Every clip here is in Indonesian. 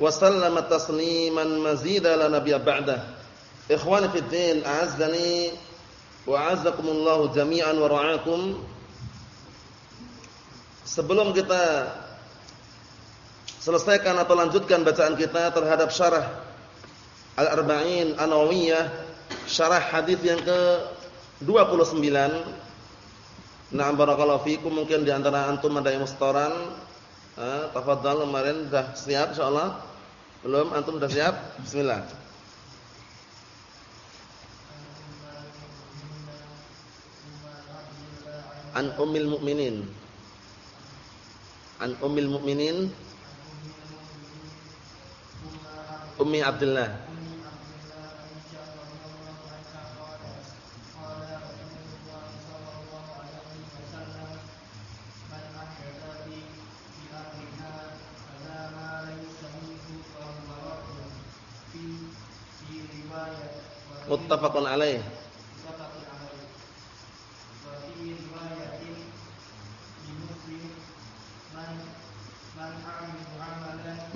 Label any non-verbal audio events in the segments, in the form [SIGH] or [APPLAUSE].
wa sallama tasliman mazida la nabiyya ba'da. Ikhwani fid din, a'azzani wa a'azzakumullahu jami'an wa ra'akum. Sebelum kita selesaikan atau lanjutkan bacaan kita terhadap syarah Al-Arba'in An-Nawawiyah, syarah hadis yang ke-29. Na'am barakallahu fikum mungkin di antara antum ada yang mustaran Eh, tafadhal kemarin sudah siap insyaallah? Belum? Antum sudah siap? Bismillah. An ummil mukminin. An ummil mukminin Ummi Abdullah muttafaqun alaih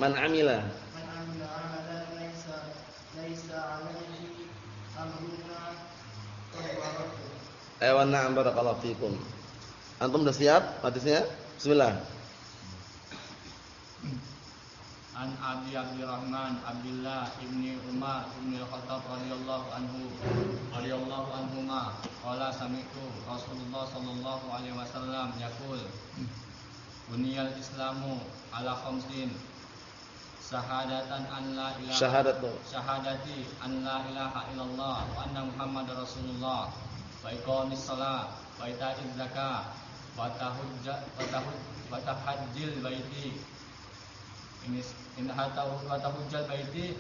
man amila man amila amalan laisa laisa alaihi amruna Ayo na'am barakallahu fikum. Antum sudah siap hadisnya? Bismillah. An Abi Abdurrahman Abdullah ibni Umar ibni Khattab radhiyallahu anhu qala sami'tu Rasulullah sallallahu alaihi wasallam yaqul Buniyal Islamu ala khamsin syahadatan an la ilaha syahadatu syahadati an la ilaha illallah wa anna muhammadar rasulullah wa iqamis shalah wa ita'iz zakah wa tahujja wa tahajjil baiti ini in hatau kata hujjal baiti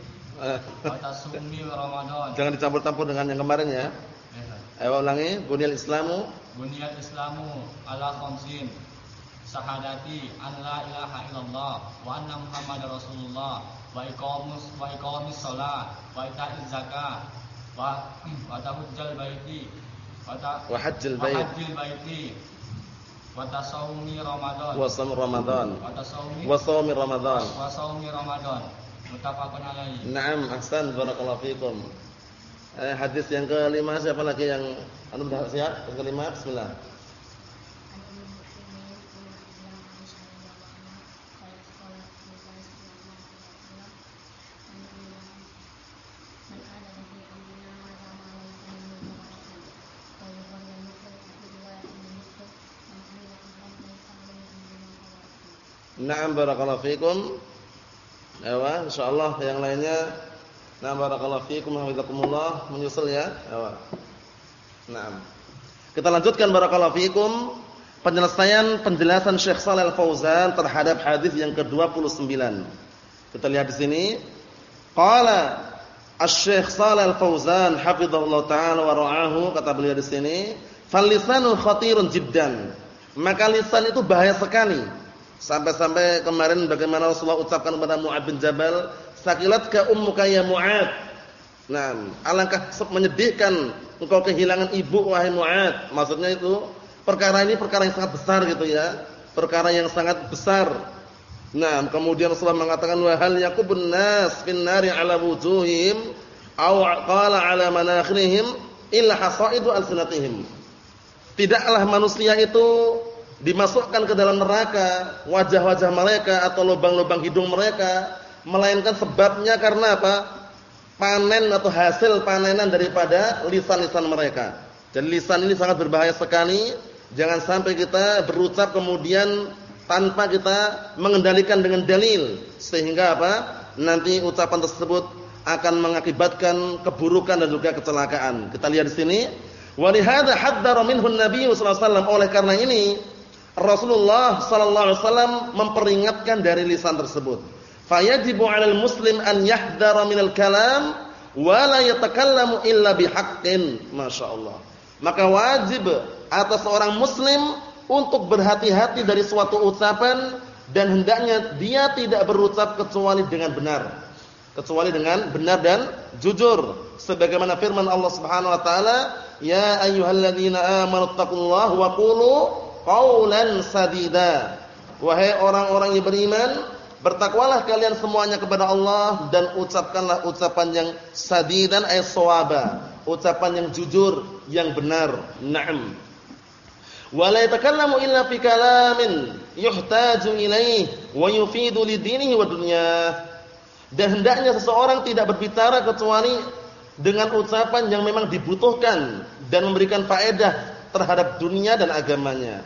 kata sumi Ramadan. Jangan dicampur-campur dengan yang kemarin ya. Ayo ulangi, bunyal Islamu. Bunyal Islamu ala khamsin. Sahadati an la ilaha illallah wa anna Muhammadar Rasulullah. Wa iqamus wa iqamis shalah wa ita'iz zakah wa [CLEARS THROAT] wa tahujjal baiti wa hajjal baiti wa tasawumi Ramadan. Wa shaum Ramadan. Wa tasawumi wa shaumi Ramadan. Wa shaumi Ramadan. Muttafaqun alaihi Naam ahsan barakallahu fikum eh, hadis yang kelima siapa lagi yang antum siap yang kelima bismillah Na'am barakallahu fikum. Ya, insyaallah yang lainnya Na'am barakallahu fikum hafizakumullah menyusul ya. Naam. Kita lanjutkan barakallahu fikum penyelesaian penjelasan Syekh Shalal Al-Fauzan terhadap hadis yang ke-29. Kita lihat di sini. Qala Asy-Syaikh Shalal Al-Fauzan hafizahullah taala wa ra'ahu kata beliau di sini, "Fal lisanu khatirun jiddan." Maka lisan itu bahaya sekali Sampai-sampai kemarin bagaimana Rasulullah ucapkan kepada Mu'ad bin Jabal, "Sakilatka ummuka ya Mu'ad." Nah, alangkah menyedihkan engkau kehilangan ibu wahai Mu'ad. Maksudnya itu perkara ini perkara yang sangat besar gitu ya. Perkara yang sangat besar. Nah, kemudian Rasulullah mengatakan wa hal yakubun nas fin nari ala wujuhim aw qala ala manakhirihim illa hasaidu alsinatihim. Tidaklah manusia itu dimasukkan ke dalam neraka wajah-wajah mereka atau lubang-lubang hidung mereka melainkan sebabnya karena apa? panen atau hasil panenan daripada lisan-lisan mereka. Jadi lisan ini sangat berbahaya sekali. Jangan sampai kita berucap kemudian tanpa kita mengendalikan dengan dalil sehingga apa? Nanti ucapan tersebut akan mengakibatkan keburukan dan juga kecelakaan. Kita lihat di sini, wa lihadza haddara minhu an-nabiy sallallahu alaihi wasallam. Oleh karena ini Rasulullah sallallahu alaihi wasallam memperingatkan dari lisan tersebut. Fayajibu 'alal muslim an yahdhara minal kalam wa la yatakallamu illa bihaqqin. Masyaallah. Maka wajib atas seorang muslim untuk berhati-hati dari suatu ucapan dan hendaknya dia tidak berucap kecuali dengan benar. Kecuali dengan benar dan jujur. Sebagaimana firman Allah Subhanahu wa taala, "Ya ayyuhalladzina amanu taqullaha wa qulu qawlan sadida." Wahai orang-orang yang beriman, bertakwalah kalian semuanya kepada Allah dan ucapkanlah ucapan yang sadidan ay sawaba, ucapan yang jujur, yang benar. Naam. Wa la yatakallamu illa fi kalamin yuhtaju ilaih wa yufidu lidinihi wa dunyah. Dan hendaknya seseorang tidak berbicara kecuali dengan ucapan yang memang dibutuhkan dan memberikan faedah terhadap dunia dan agamanya.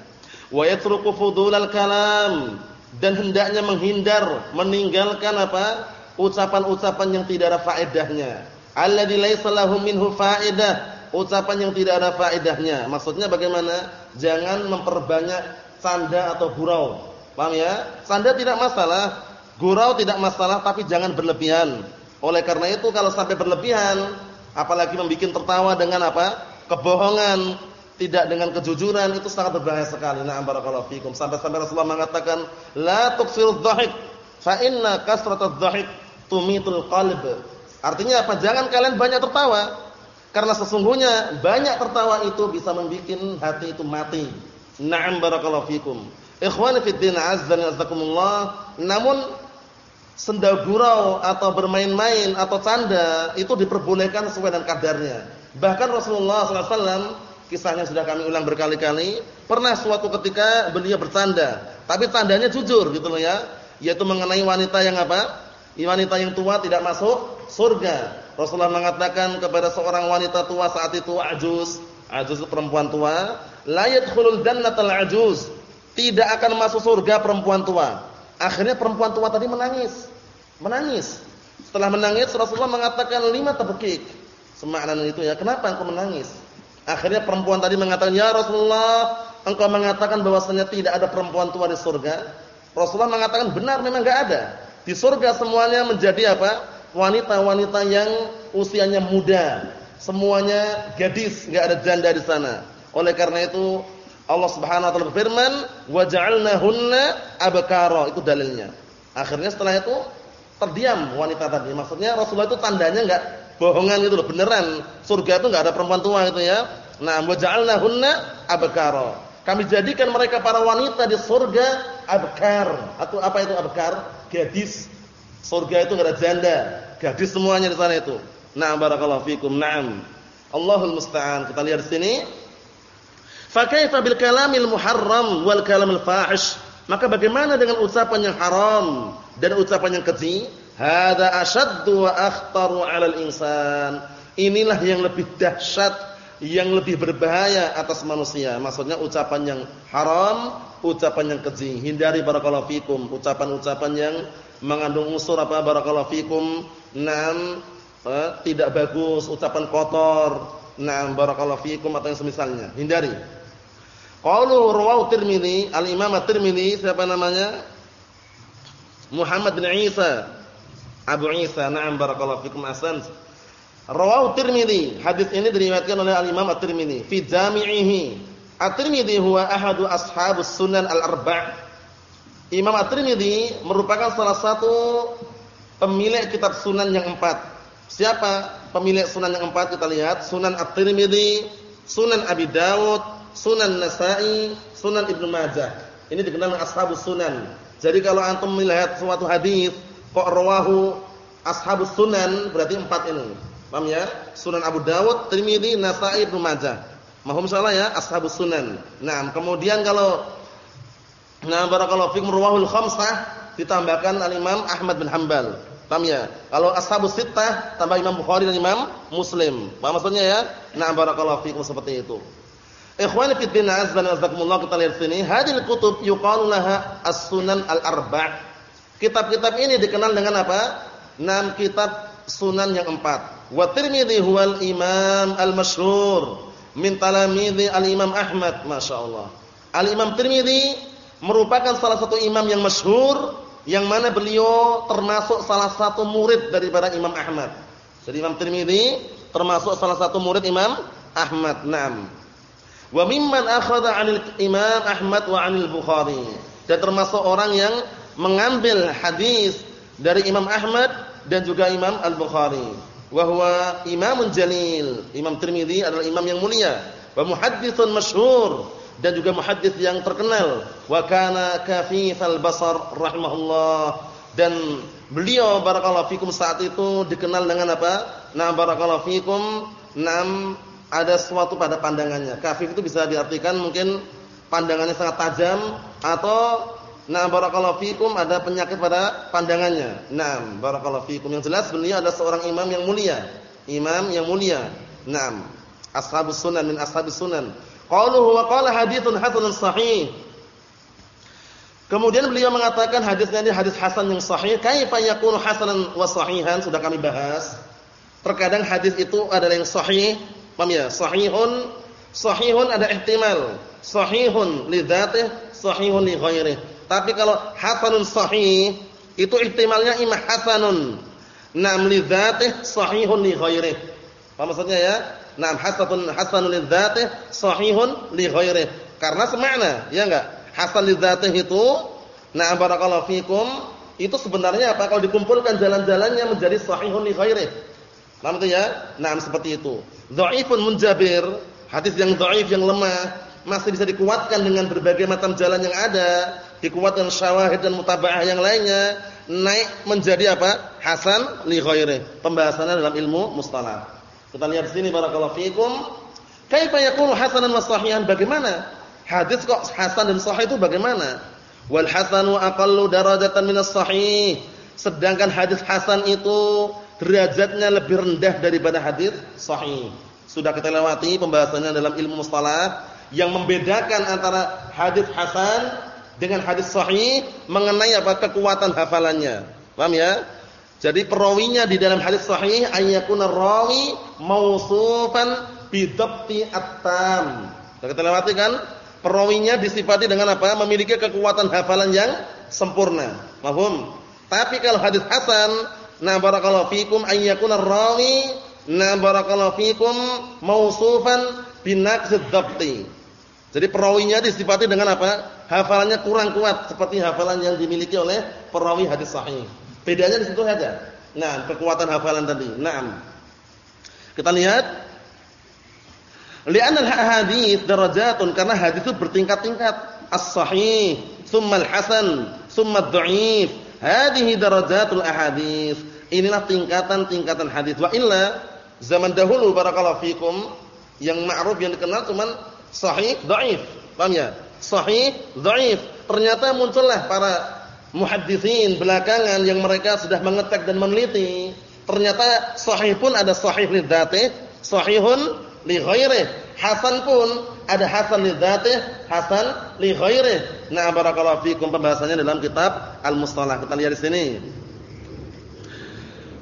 Wa yatruku fudulal kalam dan hendaknya menghindar meninggalkan apa? ucapan-ucapan yang tidak ada faedahnya. Alladzi laisa lahu minhu faedah, ucapan yang tidak ada faedahnya. Maksudnya bagaimana? Jangan memperbanyak canda atau gurau. Paham ya? Canda tidak masalah, gurau tidak masalah tapi jangan berlebihan. Oleh karena itu kalau sampai berlebihan, apalagi membuat tertawa dengan apa? kebohongan, tidak dengan kejujuran itu sangat berbahaya sekali. Na'am barakallahu fikum. Sampai-sampai Rasulullah mengatakan, "La tuksirudz dhahik fa inna kasratadz dhahik tumitul qalb." Artinya apa? Jangan kalian banyak tertawa. Karena sesungguhnya banyak tertawa itu bisa membuat hati itu mati. Na'am barakallahu fikum. Ikhwani fid din azza wa jazakumullah. Namun senda gurau atau bermain-main atau canda itu diperbolehkan sesuai dengan kadarnya. Bahkan Rasulullah SAW kisahnya sudah kami ulang berkali-kali, pernah suatu ketika beliau bercanda, tapi candanya jujur gitu loh ya, yaitu mengenai wanita yang apa? Wanita yang tua tidak masuk surga. Rasulullah mengatakan kepada seorang wanita tua saat itu ajuz, ajuz perempuan tua, la yadkhulul jannatal ajuz. Tidak akan masuk surga perempuan tua. Akhirnya perempuan tua tadi menangis. Menangis. Setelah menangis Rasulullah mengatakan lima tabekik. Semakna itu ya, kenapa engkau menangis? Akhirnya perempuan tadi mengatakan, "Ya Rasulullah, engkau mengatakan bahwasanya tidak ada perempuan tua di surga." Rasulullah mengatakan, "Benar, memang enggak ada. Di surga semuanya menjadi apa? Wanita-wanita yang usianya muda. Semuanya gadis, enggak ada janda di sana. Oleh karena itu Allah Subhanahu wa taala berfirman, "Wa ja'alnahunna abkara." Itu dalilnya. Akhirnya setelah itu terdiam wanita tadi. Maksudnya Rasulullah itu tandanya enggak bohongan itu loh, beneran. Surga itu enggak ada perempuan tua itu ya. Nah, wa ja'alnahunna abkara. Kami jadikan mereka para wanita di surga abkar. Atau apa itu abkar? Gadis. Surga itu enggak ada janda, gadis semuanya di sana itu. Nah, barakallahu fikum. Naam. Allahul musta'an. Kita lihat di sini. Fa kaifa bil kalamil muharram wal kalamil fahish? Maka bagaimana dengan ucapan yang haram dan ucapan yang keji? Hada asyaddu wa akhtaru 'alal insan. Inilah yang lebih dahsyat, yang lebih berbahaya atas manusia. Maksudnya ucapan yang haram, ucapan yang keji. Hindari barakallahu fikum ucapan-ucapan yang mengandung unsur apa barakallahu fikum. Naam, eh, tidak bagus, ucapan kotor. Naam barakallahu fikum atau yang semisalnya. Hindari. Qalu rawahu Tirmizi, al-Imam At-Tirmizi siapa namanya? Muhammad bin Isa Abu Isa, na'am barakallahu fikum ahsan. Rawahu Tirmizi. Hadis ini diriwayatkan oleh Al-Imam At-Tirmizi fi Jami'ihi. At-Tirmizi huwa ahadu ashabus sunan al-arba'. Imam At-Tirmizi merupakan salah satu pemilik kitab sunan yang empat. Siapa pemilik sunan yang empat? Kita lihat Sunan At-Tirmizi, Sunan Abi Dawud, Sunan Nasa'i, Sunan Ibnu Majah. Ini dikenal dengan ashabus sunan. Jadi kalau antum melihat suatu hadis kok rawahu ashabus sunan berarti empat ini. Paham ya? Sunan Abu Dawud, Tirmizi, Nasa'i, Ibnu Majah. Mahum salah ya ashabus sunan. Nah, kemudian kalau Nah, barakallahu fikum rawahul khamsah ditambahkan al-Imam Ahmad bin Hanbal. Paham ya? Kalau ashabus sittah tambah Imam Bukhari dan Imam Muslim. Paham maksudnya ya? Nah, barakallahu fikum seperti itu. Ikhwani fi din wa jazakumullah kita lihat sini, hadil kutub yuqalu laha as-sunan al-arba'. Kitab-kitab ini dikenal dengan apa? Enam kitab sunan yang empat. Wa Tirmidzi huwal imam al-masyhur min talamidzi al-Imam Ahmad, masyaallah. Al-Imam Tirmidzi merupakan salah satu imam yang masyhur yang mana beliau termasuk salah satu murid daripada Imam Ahmad. Jadi Imam Tirmidzi termasuk salah satu murid Imam Ahmad. Naam. Wa mimman akhadha 'anil Imam Ahmad wa 'anil Bukhari. Dan termasuk orang yang mengambil hadis dari Imam Ahmad dan juga Imam Al-Bukhari. Wa huwa imamun jalil. Imam Tirmidzi adalah imam yang mulia wa muhadditsun masyhur dan juga muhaddits yang terkenal wa kana kafifal basar rahimahullah dan beliau barakallahu fikum saat itu dikenal dengan apa? Nah barakallahu fikum nam ada sesuatu pada pandangannya. Kafif itu bisa diartikan mungkin pandangannya sangat tajam atau nah barakallahu fikum ada penyakit pada pandangannya. Nah barakallahu fikum yang jelas beliau adalah seorang imam yang mulia. Imam yang mulia. Naam ashabus sunan min ashabis sunan. Qaluhu wa qala haditsun hasanun sahih. Kemudian beliau mengatakan hadisnya ini hadis hasan yang sahih. Kaifa yakunu hasanan wa sahihan? Sudah kami bahas. Terkadang hadis itu adalah yang sahih, paham ya? Sahihun, sahihun ada ihtimal. Sahihun li dzatih, sahihun li ghairih. Tapi kalau hasanun sahih, itu ihtimalnya imma hasanun. Nam li dzatih, sahihun li ghairih. Apa maksudnya ya? Naam hasanun hasanun lidzatih sahihun li ghairih. Karena semakna, ya enggak? Hasan lidzatih itu na'am barakallahu fikum itu sebenarnya apa? Kalau dikumpulkan jalan-jalannya menjadi sahihun li ghairih. Paham itu ya? Naam seperti itu. Dhaifun munjabir, hadis yang dhaif yang lemah masih bisa dikuatkan dengan berbagai macam jalan yang ada, dikuatkan syawahid dan mutaba'ah yang lainnya, naik menjadi apa? Hasan li. Pembahasannya dalam ilmu mustalah. Kita lihat sini barakallahu fikum. Kaifa yakunu hasanan wa sahihan? Bagaimana? Hadis kok hasan dan sahih itu bagaimana? Wal hasanu aqallu darajatan minas sahih. Sedangkan hadis hasan itu derajatnya lebih rendah daripada hadis sahih. Sudah kita lewati pembahasannya dalam ilmu mustalah yang membedakan antara hadis hasan dengan hadis sahih mengenai apa kekuatan hafalannya. Paham ya? Jadi perawinya di dalam hadis sahih ayyakuna rawi mausufan bidabti at-tam. Kita lewati kan? Perawinya disifati dengan apa? Memiliki kekuatan hafalan yang sempurna. Paham? Tapi kalau hadis hasan, na barakallahu fikum ayyakuna rawi na barakallahu fikum mausufan binaqsid dabti. Jadi perawinya disifati dengan apa? Hafalannya kurang kuat seperti hafalan yang dimiliki oleh perawi hadis sahih. Bedanya di situ saja. Nah, kekuatan hafalan tadi. Naam. Kita lihat Li'anna al-hadits darajatun karena hadis itu bertingkat-tingkat. As-sahih, tsumma al-hasan, tsumma ad-dha'if. Hadhihi darajatul ahadits. Inilah tingkatan-tingkatan hadis. Wa illa zaman dahulu barakallahu fikum yang ma'ruf yang dikenal cuman sahih, dhaif. Paham ya? Sahih, dhaif. Ternyata muncullah para muhadditsin belakangan yang mereka sudah mengetek dan meneliti, ternyata sahih pun ada sahih li dzatih, sahihun li ghairih. Hasan pun ada hasan li dzatih, hasan li ghairih. Nah, barakallahu fikum pembahasannya dalam kitab Al-Mustalah. Kita lihat di sini.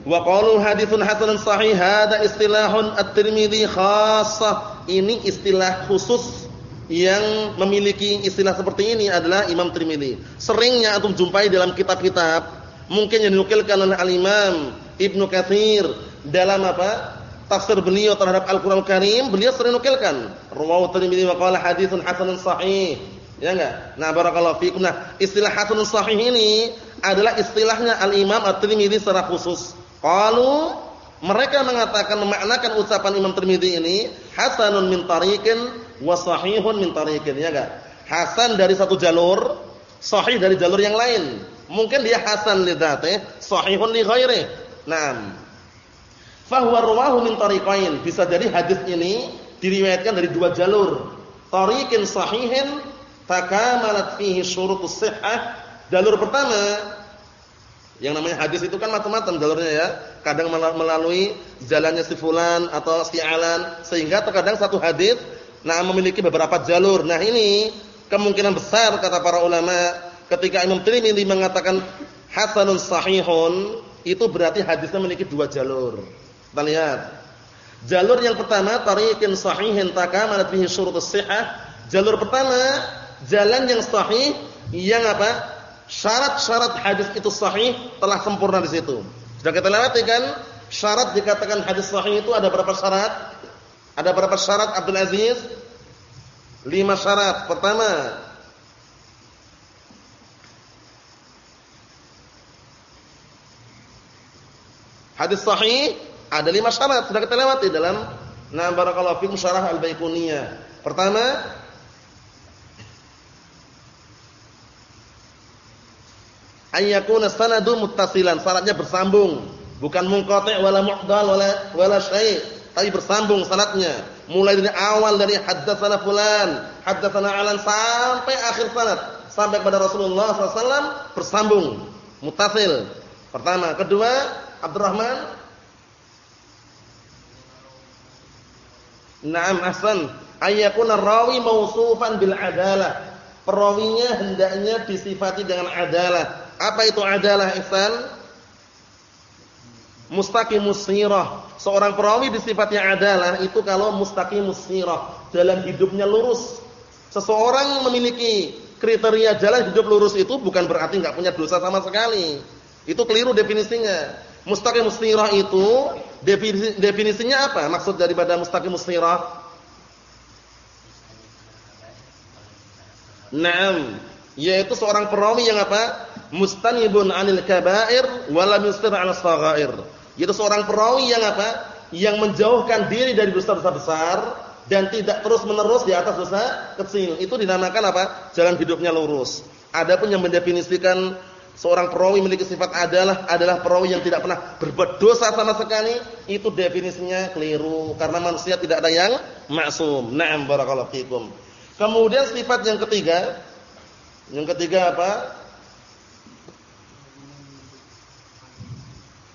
Wa qalu haditsun hasanun sahih hada istilahun at-Tirmidzi khassah. Ini istilah khusus yang memiliki istilah seperti ini adalah Imam Tirmidzi. Seringnya antum jumpai dalam kitab-kitab mungkin yang dinukilkan oleh Al-Imam Ibnu Katsir dalam apa? Tafsir beliau terhadap Al-Qur'an Karim, beliau sering nukilkan rawahu Tirmidzi wa qala haditsun hasanun sahih. Ya enggak? Nah, barakallahu fiikum. Nah, istilah hasanun sahih ini adalah istilahnya Al-Imam At-Tirmidzi secara khusus. Qalu mereka mengatakan memaknakan ucapan Imam Tirmidzi ini hasanun min tariqin wa sahihun min tariqin ya enggak? Hasan dari satu jalur, sahih dari jalur yang lain. Mungkin dia hasan li dzatih, sahihun li ghairihi. Naam. Fa huwa rawahu min tariqain. Bisa jadi hadis ini diriwayatkan dari dua jalur. Tariqin sahihin takamalat fihi syurutus sihhah. Jalur pertama yang namanya hadis itu kan macam-macam jalurnya ya. Kadang melalui jalannya si fulan atau si alan sehingga terkadang satu hadis nah memiliki beberapa jalur. Nah, ini kemungkinan besar kata para ulama ketika Imam Tirmidzi mengatakan hasanun sahihun, itu berarti hadisnya memiliki dua jalur. Kita lihat. Jalur yang pertama tariqin sahihin takamalat syurut syurutus sihah. Jalur pertama jalan yang sahih yang apa? Syarat-syarat hadis itu sahih telah sempurna di situ. Sudah kita lewati kan? Syarat dikatakan hadis sahih itu ada berapa syarat? Ada berapa syarat Abdul Aziz? Lima syarat. Pertama, hadis sahih ada lima syarat sudah kita lewati dalam Nah barakallahu syarah al-Baiquniyah. Pertama, ayyakuna sanadu muttasilan, syaratnya bersambung, bukan munqati' wala mu'dal wala wala syai', tapi bersambung sanadnya. Mulai dari awal dari haddatsana fulan, haddatsana alan sampai akhir sanad, sampai kepada Rasulullah SAW bersambung, muttasil. Pertama, kedua, Abdurrahman Naam ahsan, ayyakuna rawi mausufan bil adalah. Perawinya hendaknya disifati dengan adalah. Apa itu adalah ihsan? Mustaqimus sirah. Seorang perawi disifati adalah itu kalau mustaqimus sirah, jalan hidupnya lurus. Seseorang memiliki kriteria jalan hidup lurus itu bukan berarti enggak punya dosa sama sekali. Itu keliru definisinya. Mustaqim mustirah itu definisi, definisinya apa? Maksud daripada mustaqim mustirah? Naam, yaitu seorang perawi yang apa? Mustanibun 'anil kaba'ir wa lam yustir 'ala saghair. Yaitu seorang perawi yang apa? Yang menjauhkan diri dari dosa-dosa besar dan tidak terus-menerus di atas dosa kecil. Itu dinamakan apa? Jalan hidupnya lurus. Adapun yang mendefinisikan seorang perawi memiliki sifat adalah adalah perawi yang tidak pernah berbuat dosa sama sekali, itu definisinya keliru karena manusia tidak ada yang maksum. Na'am barakallahu fikum. Kemudian sifat yang ketiga, yang ketiga apa?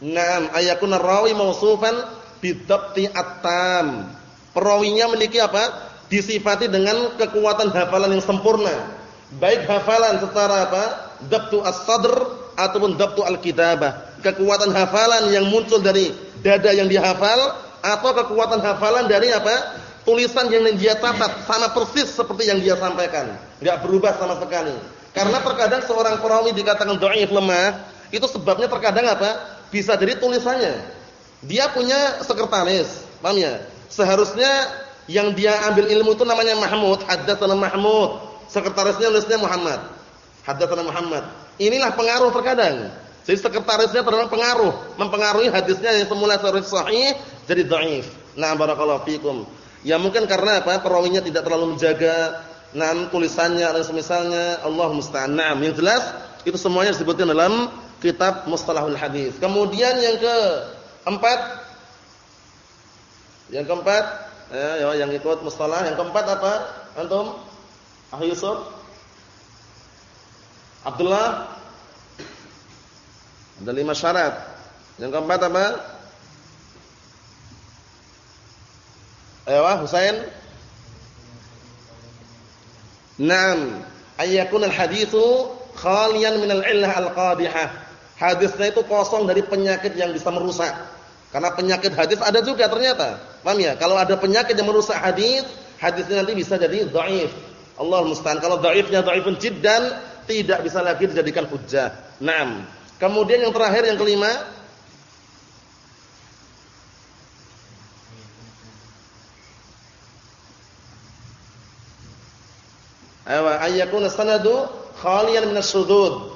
Naam ayakuna rawi mausufan bidabti at-tam. Perawinya memiliki apa? Disifati dengan kekuatan hafalan yang sempurna. Baik hafalan secara apa? dabtu as-sadr ataupun dabtu al-kitabah. Kekuatan hafalan yang muncul dari dada yang dihafal atau kekuatan hafalan dari apa? Tulisan yang dia catat sama persis seperti yang dia sampaikan. Enggak berubah sama sekali. Karena terkadang seorang perawi dikatakan dhaif lemah, itu sebabnya terkadang apa? Bisa jadi tulisannya. Dia punya sekretaris, paham ya? Seharusnya yang dia ambil ilmu itu namanya Mahmud, haddatsana Mahmud. Sekretarisnya nulisnya Muhammad. Haddatsana Muhammad. Inilah pengaruh terkadang. Jadi sekretarisnya terkadang pengaruh, mempengaruhi hadisnya yang semula sahih jadi dhaif. Nah, barakallahu fikum. Ya mungkin karena apa? Perawinya tidak terlalu menjaga nam tulisannya dan semisalnya Allah musta'an. Nah, yang jelas itu semuanya disebutkan dalam kitab Mustalahul Hadis. Kemudian yang keempat yang keempat ya, ya yang ikut mustalah yang keempat apa? Antum? Ah Yusuf? Abdullah ada lima syarat. Yang keempat apa? Ayo Husain. Naam, ayyakun al-haditsu khaliyan min al-illah al-qadihah. Hadisnya itu kosong dari penyakit yang bisa merusak. Karena penyakit hadis ada juga ternyata. Paham ya? Kalau ada penyakit yang merusak hadis, hadisnya nanti bisa jadi dhaif. Allah musta'an. Kalau dhaifnya dhaifun jiddan, tidak bisa lagi dijadikan hujjah. Naam. Kemudian yang terakhir yang kelima Awa sanadu khaliyan minasyudud.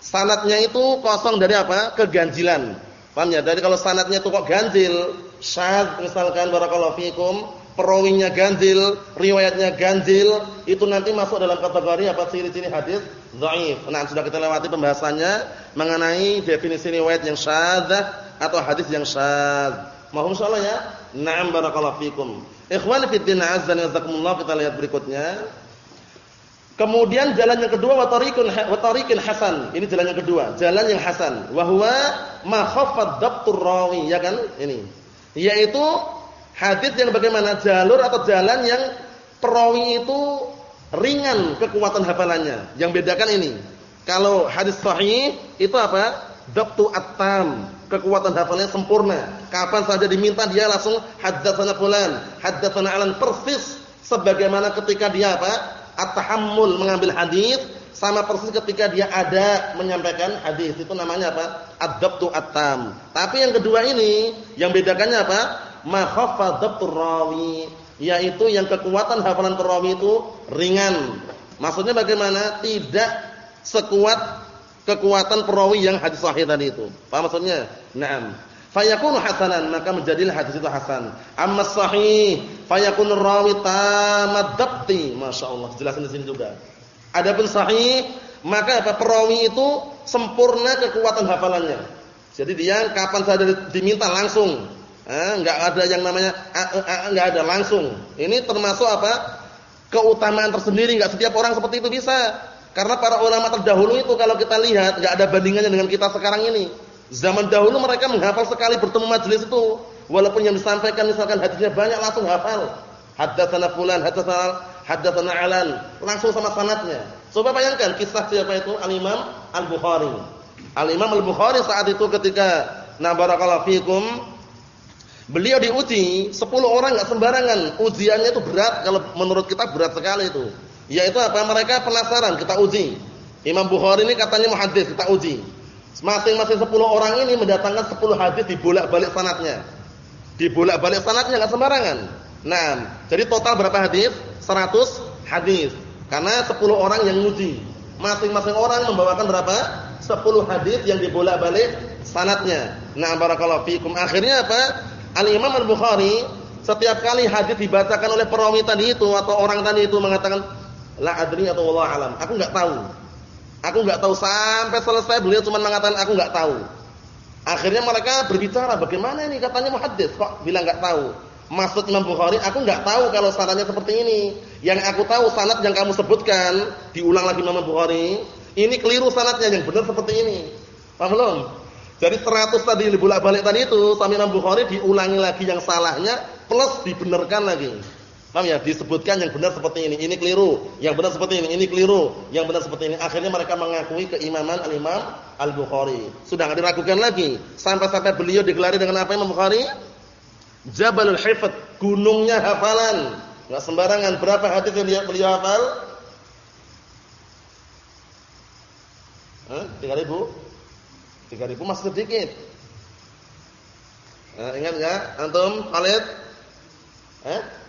Sanadnya itu kosong dari apa? Keganjilan. Paham ya? Dari kalau sanadnya itu kok ganjil, syadz misalkan barakallahu fikum, perawinya ganjil, riwayatnya ganjil, itu nanti masuk dalam kategori apa ciri-ciri hadis dhaif. Nah, sudah kita lewati pembahasannya mengenai definisi riwayat yang syadzah atau hadis yang syadz. Mohon insyaallah ya. Na'am barakallahu fikum. Ikhwani fi din azza wa jazakumullah kita lihat berikutnya. Kemudian jalan yang kedua wa tariqun wa tariqin hasan. Ini jalan yang kedua, jalan yang hasan. Wa huwa ma rawi, ya kan? Ini. Yaitu Hadis yang bagaimana? Jalur atau jalan yang perawi itu ringan kekuatan hafalannya. Yang bedakan ini. Kalau hadis sahih itu apa? Dabtu at-tam, kekuatan hafalannya sempurna. Kapan saja diminta dia langsung haddatsana fulan, haddatsana alan persis sebagaimana ketika dia apa? At-tahammul mengambil hadis sama persis ketika dia ada menyampaikan hadis. Itu namanya apa? Ad-dabtu at-tam. Tapi yang kedua ini yang bedakannya apa? Ma khaffa rawi, yaitu yang kekuatan hafalan perawi itu ringan. Maksudnya bagaimana? Tidak sekuat kekuatan perawi yang hadis sahih tadi itu. Paham maksudnya? Naam. Fayakunu hasanan, maka menjadilah hadis itu hasan. Amma sahih, fayakunu rawi tamad. Masya jelasin di sini juga. Adapun sahih, maka apa perawi itu sempurna kekuatan hafalannya. Jadi dia kapan saja diminta langsung. Eh, enggak ada yang namanya enggak ada langsung. Ini termasuk apa? keutamaan tersendiri, enggak setiap orang seperti itu bisa. Karena para ulama terdahulu itu kalau kita lihat enggak ada bandingannya dengan kita sekarang ini. Zaman dahulu mereka menghafal sekali bertemu majelis itu, walaupun yang disampaikan misalkan hadisnya banyak langsung hafal. Haddatsana fulan, haddatsana haddatsana alan, langsung sama sanatnya. Coba bayangkan kisah siapa itu? Al-Imam Al-Bukhari. Al-Imam Al-Bukhari saat itu ketika na barakallahu fikum beliau diuji 10 orang enggak sembarangan. Ujiannya itu berat kalau menurut kita berat sekali itu. Yaitu apa? Mereka penasaran, kita uji. Imam Bukhari ini katanya muhaddis, kita uji. Masing-masing 10 orang ini mendatangkan 10 hadis dibolak-balik sanatnya. Dibolak-balik sanatnya enggak sembarangan. Nah, jadi total berapa hadis? 100 hadis. Karena 10 orang yang nguji. Masing-masing orang membawakan berapa? 10 hadis yang dibolak-balik sanatnya. Nah, barakallahu fikum. Akhirnya apa? Al-Imam Al-Bukhari setiap kali hadis dibacakan oleh perawi tadi itu atau orang tadi itu mengatakan la adri atau wallahu alam. Aku enggak tahu. Aku enggak tahu sampai selesai beliau cuma mengatakan aku enggak tahu. Akhirnya mereka berbicara, bagaimana ini katanya muhaddis kok bilang enggak tahu. Maksud Imam Bukhari, aku enggak tahu kalau sanadnya seperti ini. Yang aku tahu sanad yang kamu sebutkan, diulang lagi Imam Bukhari, ini keliru sanadnya yang benar seperti ini. Paham belum? Jadi 100 tadi bolak-balik tadi itu sama Imam Bukhari diulangi lagi yang salahnya plus dibenarkan lagi. Paham ya? Disebutkan yang benar seperti ini, ini keliru, yang benar seperti ini, ini keliru, yang benar seperti ini. Akhirnya mereka mengakui keimaman Al-Imam Al-Bukhari. Sudah enggak diragukan lagi. Sampai-sampai beliau digelari dengan apa Imam Bukhari? Jabalul Hifd, gunungnya hafalan. Enggak sembarangan. Berapa hadis yang beliau hafal? Hah? 3000? 3000 masih sedikit. Nah, ingat enggak antum Khalid? Eh?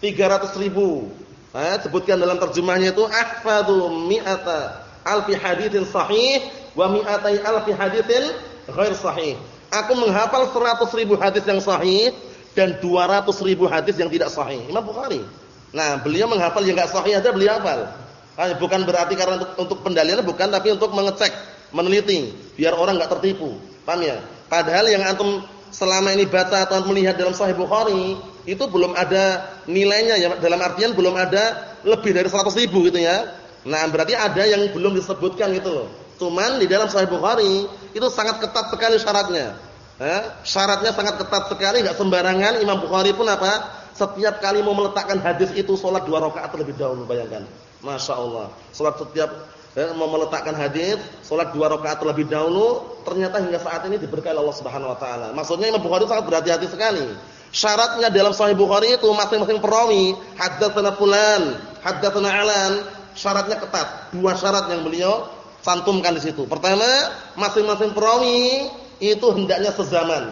300 ribu. Nah, sebutkan dalam terjemahnya itu ahfadhu mi'ata alfi haditsin sahih wa mi'atai alfi haditsin ghair sahih. Aku menghafal 100 ribu hadis yang sahih dan 200 ribu hadis yang tidak sahih. Imam Bukhari. Nah, beliau menghafal yang enggak sahih aja beliau hafal. Nah, bukan berarti karena untuk, untuk bukan, tapi untuk mengecek, meneliti, biar orang enggak tertipu. Paham ya? Padahal yang antum selama ini baca atau melihat dalam Sahih Bukhari itu belum ada nilainya ya dalam artian belum ada lebih dari 100 ribu gitu ya. Nah, berarti ada yang belum disebutkan gitu loh. Cuman di dalam Sahih Bukhari itu sangat ketat sekali syaratnya. Eh, syaratnya sangat ketat sekali, enggak sembarangan. Imam Bukhari pun apa? Setiap kali mau meletakkan hadis itu salat dua rakaat terlebih dahulu, bayangkan. Masya Allah. Salat setiap eh, mau meletakkan hadis, salat dua rakaat terlebih dahulu, ternyata hingga saat ini diberkahi Allah Subhanahu wa taala. Maksudnya Imam Bukhari sangat berhati-hati sekali. Syaratnya dalam Sahih Bukhari itu masing-masing perawi, haddatsana fulan, haddatsana alan, syaratnya ketat. Dua syarat yang beliau cantumkan di situ. Pertama, masing-masing perawi itu hendaknya sezaman.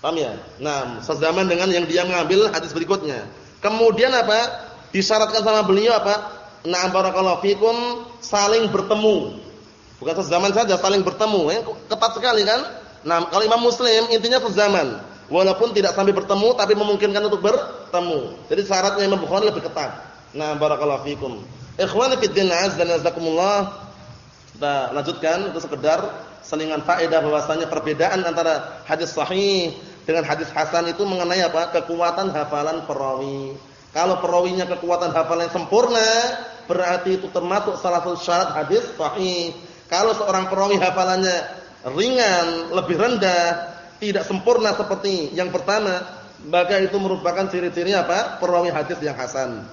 Paham ya? Nah, sezaman dengan yang dia mengambil hadis berikutnya. Kemudian apa? Disyaratkan sama beliau apa? Na'am barakallahu fikum saling bertemu. Bukan sezaman saja, saling bertemu. Eh, ketat sekali kan? Nah, kalau Imam Muslim intinya sezaman. Walaupun tidak sampai bertemu tapi memungkinkan untuk bertemu. Jadi syaratnya Imam Bukhari lebih ketat. Nah, barakallahu fikum. Ikhwani fid din azza wa jazakumullah. Kita lanjutkan itu sekedar selingan faedah bahwasanya perbedaan antara hadis sahih dengan hadis hasan itu mengenai apa? kekuatan hafalan perawi. Kalau perawinya kekuatan hafalan sempurna, berarti itu termasuk salah satu syarat hadis sahih. Kalau seorang perawi hafalannya ringan, lebih rendah, tidak sempurna seperti yang pertama, maka itu merupakan ciri-ciri apa? perawi hadis yang hasan.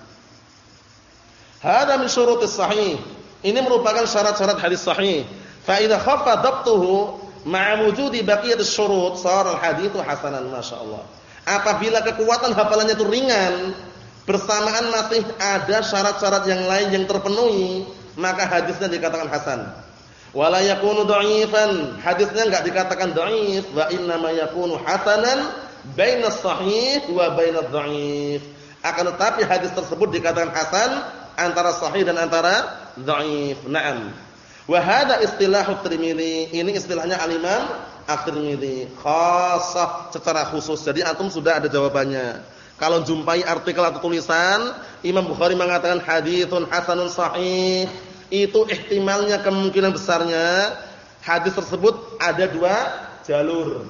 Hada min sahih. Ini merupakan syarat-syarat hadis sahih. Fa idza khaffa dhabtuhu ma'a wujudi baqiyatus syurut sara al-haditsu hasanan masyaallah. Apabila kekuatan hafalannya itu ringan, bersamaan masih ada syarat-syarat yang lain yang terpenuhi, maka hadisnya dikatakan hasan. Wala yakunu dha'ifan, hadisnya enggak dikatakan dhaif, wa inna ma yakunu hasanan baina sahih wa baina dhaif. Akan tetapi hadis tersebut dikatakan hasan antara sahih dan antara dhaif. Naam. Wa hada istilahu Tirmizi. Ini istilahnya al-Imam At-Tirmizi. Khassah secara khusus. Jadi antum sudah ada jawabannya. Kalau jumpai artikel atau tulisan Imam Bukhari mengatakan haditsun hasanun sahih, itu ihtimalnya kemungkinan besarnya hadis tersebut ada dua jalur.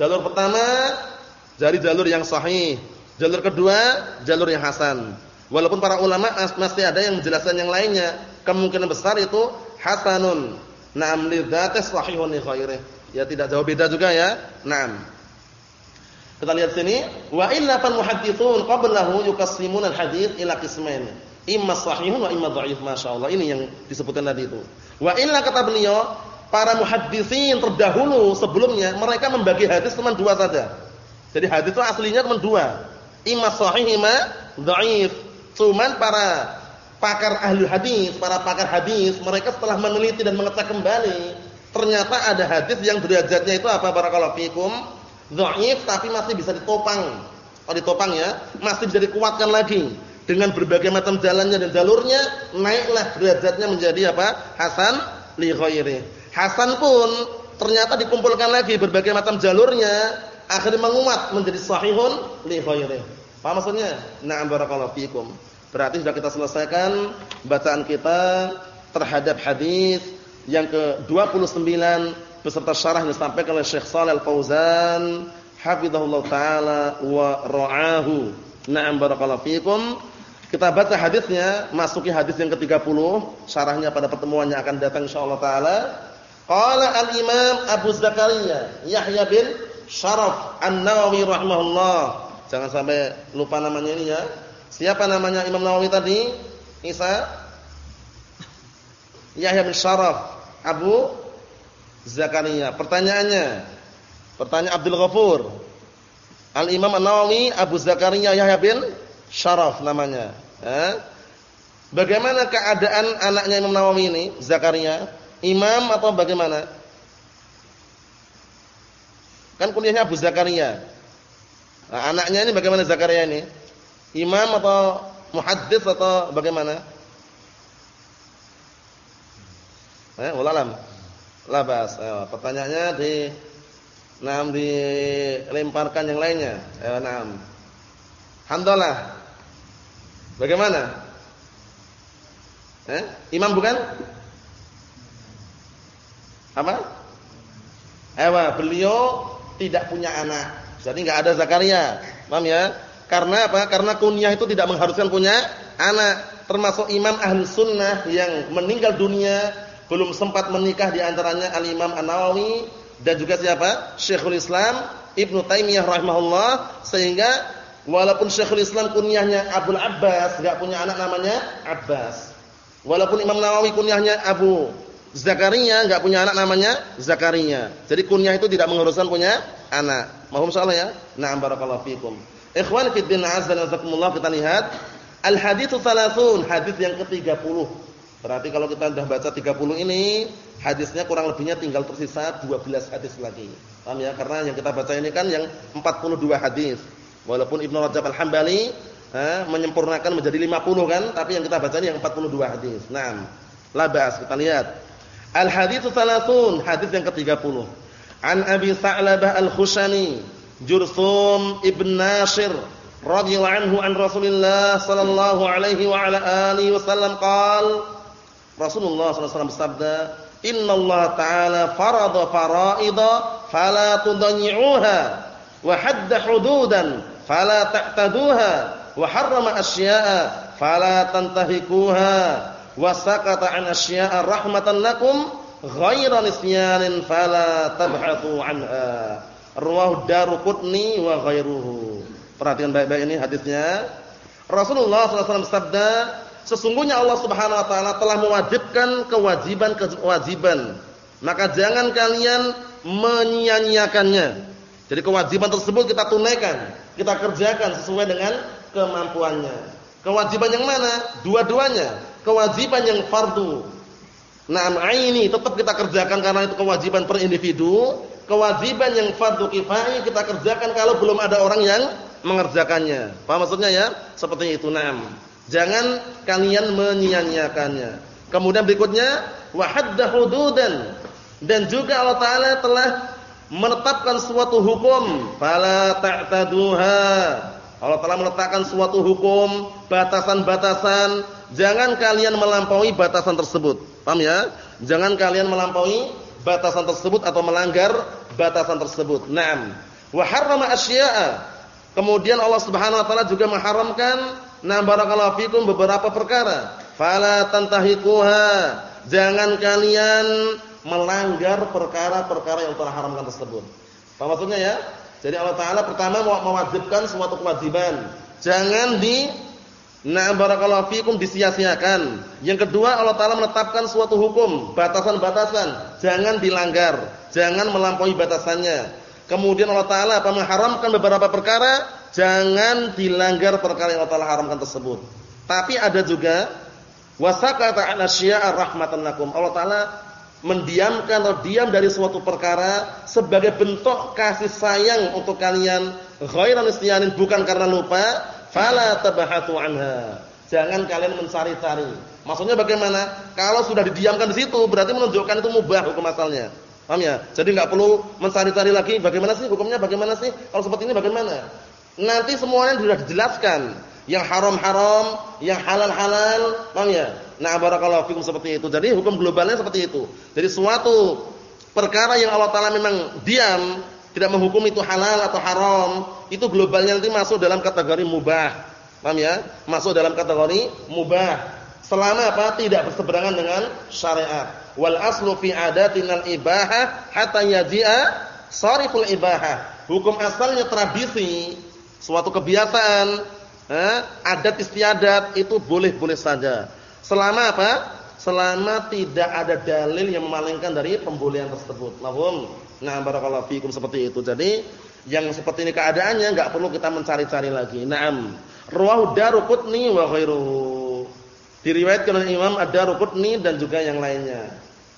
Jalur pertama dari jalur yang sahih, jalur kedua jalur yang hasan. Walaupun para ulama masih ada yang menjelaskan yang lainnya, kemungkinan besar itu hasanun. Naam li dzatihi sahihun li khairih. Ya tidak jauh beda juga ya. Naam. Kita lihat sini, wa illa fal muhadditsun qablahu yuqassimuna al-hadits ila qismain. Imma sahihun wa imma dhaif, masyaallah. Ini yang disebutkan tadi itu. Wa illa kata beliau, para muhaddisin terdahulu sebelumnya mereka membagi hadis cuma dua saja. Jadi hadis itu aslinya cuma dua. Imma sahih, imma dhaif. Cuman para pakar ahli hadis, para pakar hadis, mereka setelah meneliti dan mengecek kembali, ternyata ada hadis yang derajatnya itu apa barakallahu fikum? dhaif tapi masih bisa ditopang. Kalau ditopang ya, masih bisa dikuatkan lagi dengan berbagai macam jalannya dan jalurnya, naiklah derajatnya menjadi apa? Hasan li ghairi. Hasan pun ternyata dikumpulkan lagi berbagai macam jalurnya, akhirnya menguat menjadi sahihun li ghairi. Paham maksudnya? Na'am barakallahu fikum. Berarti sudah kita selesaikan bacaan kita terhadap hadis yang ke-29 beserta syarah yang disampaikan oleh Syekh Shalal Al-Fauzan hafizahullah taala wa ra'ahu. Na'am barakallahu fikum. Kita baca hadisnya, masuki hadis yang ke-30, syarahnya pada pertemuan yang akan datang insyaallah taala. Qala al-Imam Abu Zakaria Yahya bin Syaraf An-Nawawi rahimahullah. Jangan sampai lupa namanya ini ya. Siapa namanya Imam Nawawi tadi? Isa Yahya bin Syaraf Abu Zakaria. Pertanyaannya, pertanyaan Abdul Ghafur. Al-Imam An-Nawawi Abu Zakaria Yahya bin Syaraf namanya. Eh? Bagaimana keadaan anaknya Imam Nawawi ini, Zakaria? Imam atau bagaimana? Kan kuliahnya Abu Zakaria. Nah, anaknya ini bagaimana Zakaria ini? Imam atau muhaddis atau bagaimana? Eh, walalam. Labas. Ayo, pertanyaannya di Naam dilemparkan yang lainnya. Ayo, naam. Hamdalah. Bagaimana? Eh? Imam bukan? Apa? Ewa, beliau tidak punya anak. Jadi enggak ada Zakaria. Paham ya? Karena apa? Karena kunyah itu tidak mengharuskan punya anak. Termasuk imam ahli sunnah yang meninggal dunia belum sempat menikah di antaranya Al-Imam An-Nawawi dan juga siapa? Syekhul Islam Ibnu Taimiyah rahimahullah sehingga walaupun Syekhul Islam kunyahnya Abdul Abbas, enggak punya anak namanya Abbas. Walaupun Imam Nawawi kunyahnya Abu Zakaria, enggak punya anak namanya Zakaria. Jadi kunyah itu tidak mengharuskan punya anak. Mohon salah ya. Na'am barakallahu fikum. Ikhwan fi din azza wa kita lihat al-haditsu 30, hadis yang ke-30. Berarti kalau kita sudah baca 30 ini, hadisnya kurang lebihnya tinggal tersisa 12 hadis lagi. Paham ya? Karena yang kita baca ini kan yang 42 hadis. Walaupun Ibnu Rajab Al-Hambali eh, menyempurnakan menjadi 50 kan, tapi yang kita baca ini yang 42 hadis. Naam. Labas kita lihat. Al-haditsu 30, hadis yang ke-30. An Abi Sa'labah Al-Khushani, Jursum Ibn Nashir radhiyallahu anhu an Rasulillah sallallahu alaihi wa ala alihi wasallam qala Rasulullah SAW bersabda, Inna Allah Ta'ala farada faraida fala tudanyi'uha wa hadda hududan fala ta'taduha. Wa harrama asya'a fala tantahikuha. Wa sakata an asya'a rahmatan lakum ghaira nisyanin fala tabhathu anha. Ruwahu daruqutni wa ghairuhu. Perhatikan baik-baik ini hadisnya. Rasulullah SAW bersabda Sesungguhnya Allah Subhanahu wa taala telah mewajibkan kewajiban-kewajiban. Maka jangan kalian menyia-nyiakannya. Jadi kewajiban tersebut kita tunaikan, kita kerjakan sesuai dengan kemampuannya. Kewajiban yang mana? Dua-duanya. kewajiban yang fardu. Naam aini tetap kita kerjakan karena itu kewajiban per individu, kewajiban yang fardu kifayah kita kerjakan kalau belum ada orang yang mengerjakannya. Paham maksudnya ya? Seperti itu. Naam. Jangan kalian menyia-nyiakannya. Kemudian berikutnya wa hadda hududan. Dan juga Allah taala telah menetapkan suatu hukum, fala ta'taduha. Allah telah menetapkan suatu hukum, batasan-batasan, jangan kalian melampaui batasan tersebut. Paham ya? Jangan kalian melampaui batasan tersebut atau melanggar batasan tersebut. Naam. Wa harrama asya'a. Kemudian Allah Subhanahu wa taala juga mengharamkan na barakallahu fikum beberapa perkara. Fala tantahikuha. Jangan kalian melanggar perkara-perkara yang telah haramkan tersebut. Apa maksudnya ya? Jadi Allah Taala pertama mewajibkan suatu kewajiban. Jangan di na barakallahu fikum disia-siakan. Yang kedua Allah Taala menetapkan suatu hukum, batasan-batasan, jangan dilanggar, jangan melampaui batasannya. Kemudian Allah Taala apa mengharamkan beberapa perkara, jangan dilanggar perkara yang Allah Taala haramkan tersebut. Tapi ada juga wasaqata an asya'a rahmatan lakum. Allah Taala mendiamkan atau diam dari suatu perkara sebagai bentuk kasih sayang untuk kalian. Ghairan isyanin bukan karena lupa. Fala tabahatu anha. Jangan kalian mencari-cari. Maksudnya bagaimana? Kalau sudah didiamkan di situ berarti menunjukkan itu mubah hukum asalnya. Paham ya? Jadi enggak perlu mencari-cari lagi bagaimana sih hukumnya bagaimana sih? Kalau seperti ini bagaimana? Nanti semuanya sudah dijelaskan. Yang haram-haram yang halal-halal. Paham ya Nah, barakallahu fikum seperti itu. Jadi hukum globalnya seperti itu. Jadi suatu perkara yang Allah taala memang diam, tidak menghukum itu halal atau haram, itu globalnya nanti masuk dalam kategori mubah. Paham ya? Masuk dalam kategori mubah. Selama apa? Tidak berseberangan dengan syariat. Wal aslu fi adatinal ibahah hatta yaji'a sariful ibahah. Hukum asalnya tradisi, suatu kebiasaan, eh, adat istiadat itu boleh-boleh saja. Selama apa? Selama tidak ada dalil yang memalingkan dari pembolehan tersebut. Lahum. Nah, barakallahu fikum seperti itu. Jadi, yang seperti ini keadaannya enggak perlu kita mencari-cari lagi. Naam. Rawahu Daruqutni wa ghairuhu. Diriwayatkan oleh Imam Ad-Daruqutni dan juga yang lainnya.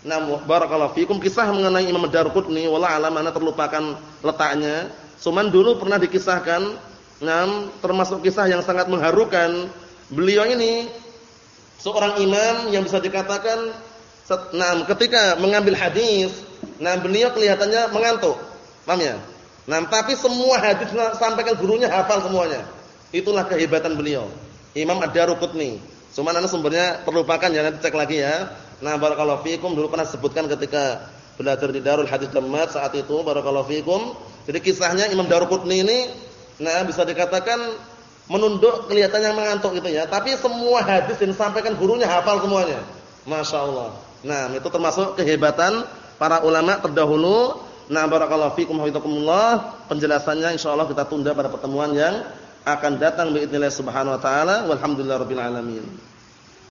Nah, barakallahu fikum kisah mengenai Imam Ad-Daruqutni wala alam ana terlupakan letaknya. Cuman dulu pernah dikisahkan, nah, termasuk kisah yang sangat mengharukan. Beliau ini seorang imam yang bisa dikatakan nah ketika mengambil hadis, nah beliau kelihatannya mengantuk. Paham ya? Nah, tapi semua hadis sampaikan gurunya hafal semuanya. Itulah kehebatan beliau. Imam Ad-Daruqutni. Cuma nanti sumbernya terlupakan ya nanti cek lagi ya. Nah, barakallahu fikum dulu pernah sebutkan ketika belajar di Darul Hadis Damat saat itu barakallahu fikum. Jadi kisahnya Imam Daruqutni ini nah bisa dikatakan menunduk kelihatannya mengantuk gitu ya. Tapi semua hadis yang disampaikan gurunya hafal semuanya. Masya Allah. Nah itu termasuk kehebatan para ulama terdahulu. Nah barakallahu fikum hafizakumullah. Penjelasannya insya Allah kita tunda pada pertemuan yang akan datang biidznillah subhanahu wa ta'ala. Walhamdulillah rabbil alamin.